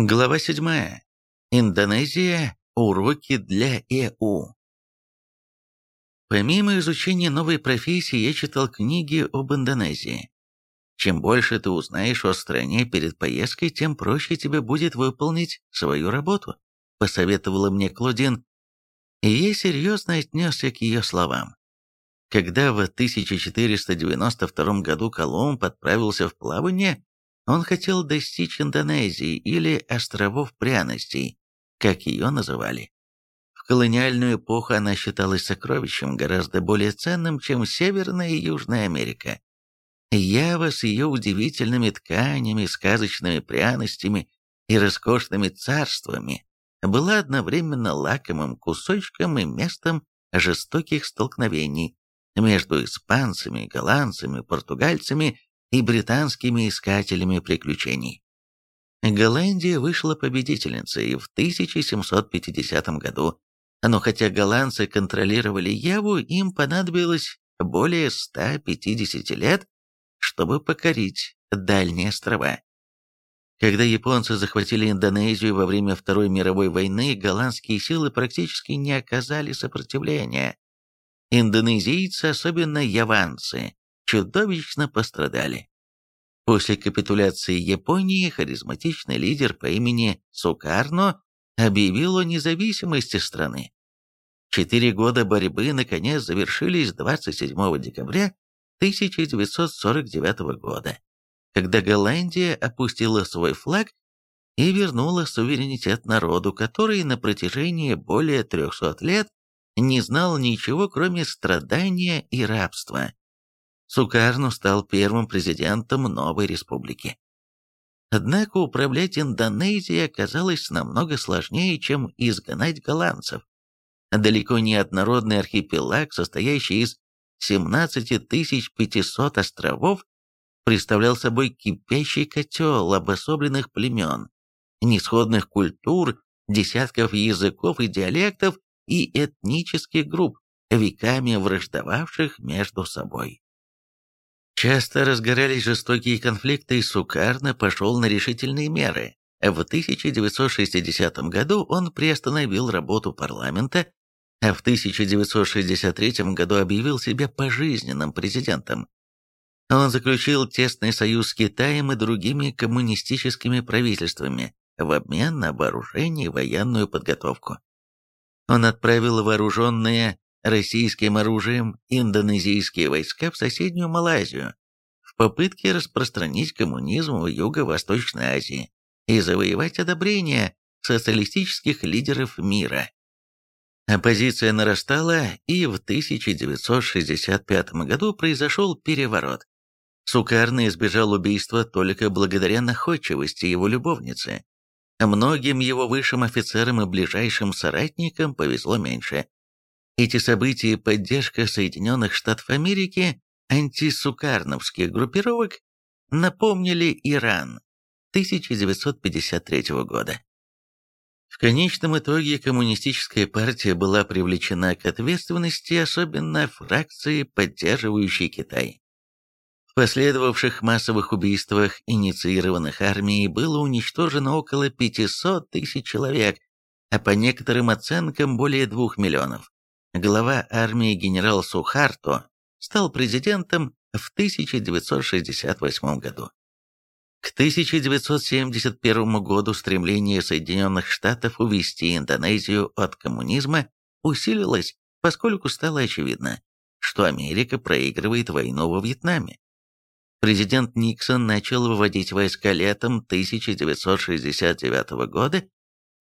Глава 7. Индонезия. Уроки для ЭУ. Помимо изучения новой профессии, я читал книги об Индонезии. Чем больше ты узнаешь о стране перед поездкой, тем проще тебе будет выполнить свою работу, посоветовала мне Клодин, и я серьезно отнесся к ее словам. Когда в 1492 году Колумб отправился в плавание, он хотел достичь Индонезии или островов пряностей, как ее называли. В колониальную эпоху она считалась сокровищем гораздо более ценным, чем Северная и Южная Америка. Ява с ее удивительными тканями, сказочными пряностями и роскошными царствами была одновременно лакомым кусочком и местом жестоких столкновений между испанцами, голландцами, португальцами и британскими искателями приключений. Голландия вышла победительницей в 1750 году, но хотя голландцы контролировали Яву, им понадобилось более 150 лет, чтобы покорить дальние острова. Когда японцы захватили Индонезию во время Второй мировой войны, голландские силы практически не оказали сопротивления. Индонезийцы, особенно яванцы, чудовищно пострадали. После капитуляции Японии харизматичный лидер по имени Сукарно объявил о независимости страны. Четыре года борьбы наконец завершились 27 декабря 1949 года, когда Голландия опустила свой флаг и вернула суверенитет народу, который на протяжении более 300 лет не знал ничего, кроме страдания и рабства. Сукарну стал первым президентом новой республики. Однако управлять Индонезией оказалось намного сложнее, чем изгнать голландцев. Далеко не однородный архипелаг, состоящий из 17 500 островов, представлял собой кипящий котел обособленных племен, несходных культур, десятков языков и диалектов и этнических групп, веками враждовавших между собой. Часто разгорались жестокие конфликты, и Сукарно пошел на решительные меры. В 1960 году он приостановил работу парламента, а в 1963 году объявил себя пожизненным президентом. Он заключил тесный союз с Китаем и другими коммунистическими правительствами в обмен на вооружение и военную подготовку. Он отправил вооруженные российским оружием индонезийские войска в соседнюю Малайзию в попытке распространить коммунизм в Юго-Восточной Азии и завоевать одобрение социалистических лидеров мира. Оппозиция нарастала, и в 1965 году произошел переворот. Сукарный избежал убийства только благодаря находчивости его любовницы. Многим его высшим офицерам и ближайшим соратникам повезло меньше. Эти события и поддержка Соединенных Штатов Америки антисукарновских группировок напомнили Иран 1953 года. В конечном итоге коммунистическая партия была привлечена к ответственности, особенно фракции, поддерживающей Китай. В последовавших массовых убийствах, инициированных армией, было уничтожено около 500 тысяч человек, а по некоторым оценкам более 2 миллионов глава армии генерал Сухарто стал президентом в 1968 году. К 1971 году стремление Соединенных Штатов увести Индонезию от коммунизма усилилось, поскольку стало очевидно, что Америка проигрывает войну во Вьетнаме. Президент Никсон начал выводить войска летом 1969 года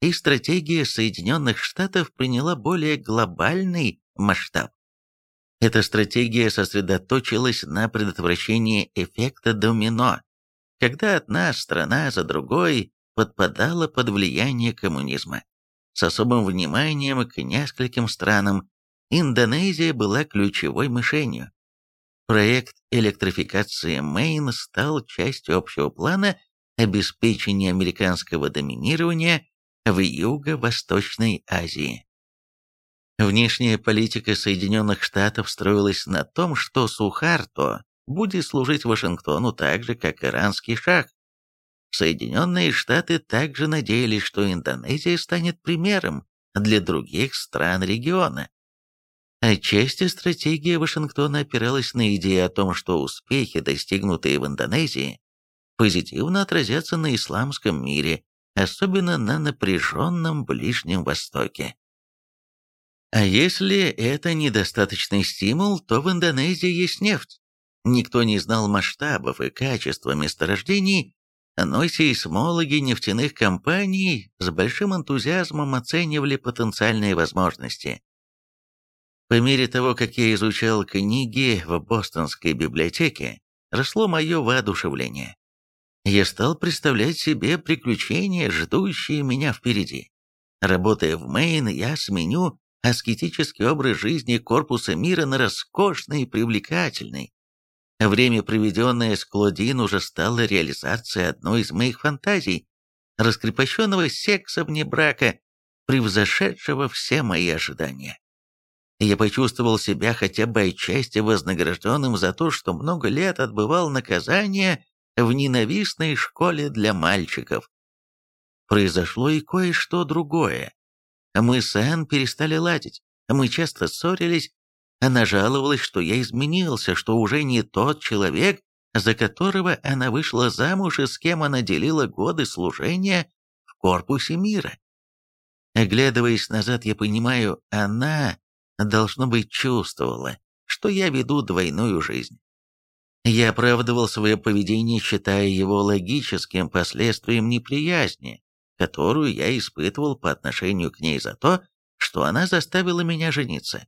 и стратегия Соединенных Штатов приняла более глобальный масштаб. Эта стратегия сосредоточилась на предотвращении эффекта домино, когда одна страна за другой подпадала под влияние коммунизма. С особым вниманием к нескольким странам Индонезия была ключевой мишенью. Проект электрификации Мэйн стал частью общего плана обеспечения американского доминирования в Юго-Восточной Азии. Внешняя политика Соединенных Штатов строилась на том, что Сухарто будет служить Вашингтону так же, как иранский шах. Соединенные Штаты также надеялись, что Индонезия станет примером для других стран региона. Отчасти стратегия Вашингтона опиралась на идею о том, что успехи, достигнутые в Индонезии, позитивно отразятся на исламском мире, особенно на напряженном Ближнем Востоке. А если это недостаточный стимул, то в Индонезии есть нефть. Никто не знал масштабов и качества месторождений, но сейсмологи нефтяных компаний с большим энтузиазмом оценивали потенциальные возможности. По мере того, как я изучал книги в Бостонской библиотеке, росло мое воодушевление. Я стал представлять себе приключения, ждущие меня впереди. Работая в Мэйн, я сменю аскетический образ жизни корпуса мира на роскошный и привлекательный. Время, проведенное с Клодин, уже стало реализацией одной из моих фантазий, раскрепощенного секса вне брака, превзошедшего все мои ожидания. Я почувствовал себя хотя бы отчасти вознагражденным за то, что много лет отбывал наказание в ненавистной школе для мальчиков. Произошло и кое-что другое. Мы с Энн перестали ладить, мы часто ссорились, она жаловалась, что я изменился, что уже не тот человек, за которого она вышла замуж и с кем она делила годы служения в корпусе мира. Оглядываясь назад, я понимаю, она, должно быть, чувствовала, что я веду двойную жизнь. Я оправдывал свое поведение, считая его логическим последствием неприязни, которую я испытывал по отношению к ней за то, что она заставила меня жениться.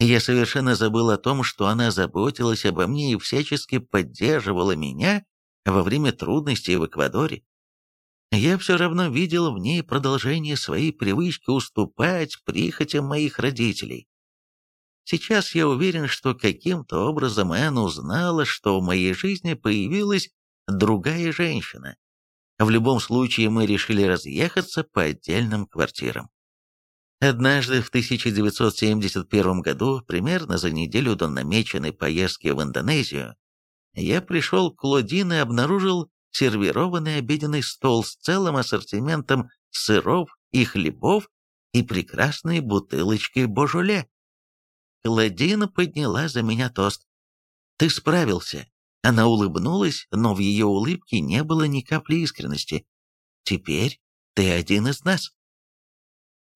Я совершенно забыл о том, что она заботилась обо мне и всячески поддерживала меня во время трудностей в Эквадоре. Я все равно видел в ней продолжение своей привычки уступать прихотям моих родителей. Сейчас я уверен, что каким-то образом Энн узнала, что в моей жизни появилась другая женщина. В любом случае мы решили разъехаться по отдельным квартирам. Однажды в 1971 году, примерно за неделю до намеченной поездки в Индонезию, я пришел к Клодин и обнаружил сервированный обеденный стол с целым ассортиментом сыров и хлебов и прекрасной бутылочкой божоле. Кладина подняла за меня тост. «Ты справился». Она улыбнулась, но в ее улыбке не было ни капли искренности. «Теперь ты один из нас».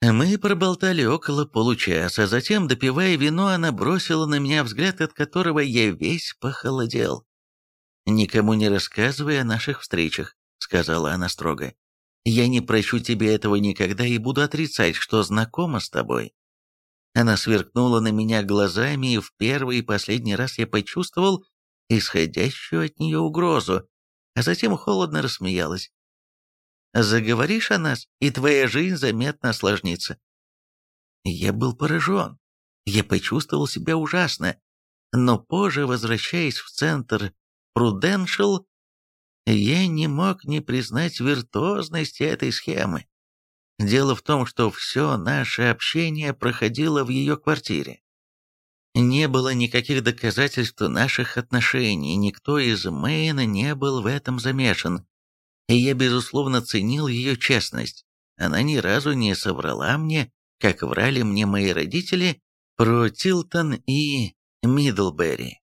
Мы проболтали около получаса, затем, допивая вино, она бросила на меня взгляд, от которого я весь похолодел. «Никому не рассказывай о наших встречах», — сказала она строго. «Я не прощу тебе этого никогда и буду отрицать, что знакома с тобой. Она сверкнула на меня глазами, и в первый и последний раз я почувствовал исходящую от нее угрозу, а затем холодно рассмеялась. «Заговоришь о нас, и твоя жизнь заметно осложнится». Я был поражен. Я почувствовал себя ужасно. Но позже, возвращаясь в центр Prudential, я не мог не признать виртуозности этой схемы. Дело в том, что все наше общение проходило в ее квартире. Не было никаких доказательств наших отношений, никто из Мэйна не был в этом замешан. И я, безусловно, ценил ее честность. Она ни разу не соврала мне, как врали мне мои родители, про Тилтон и Мидлбери.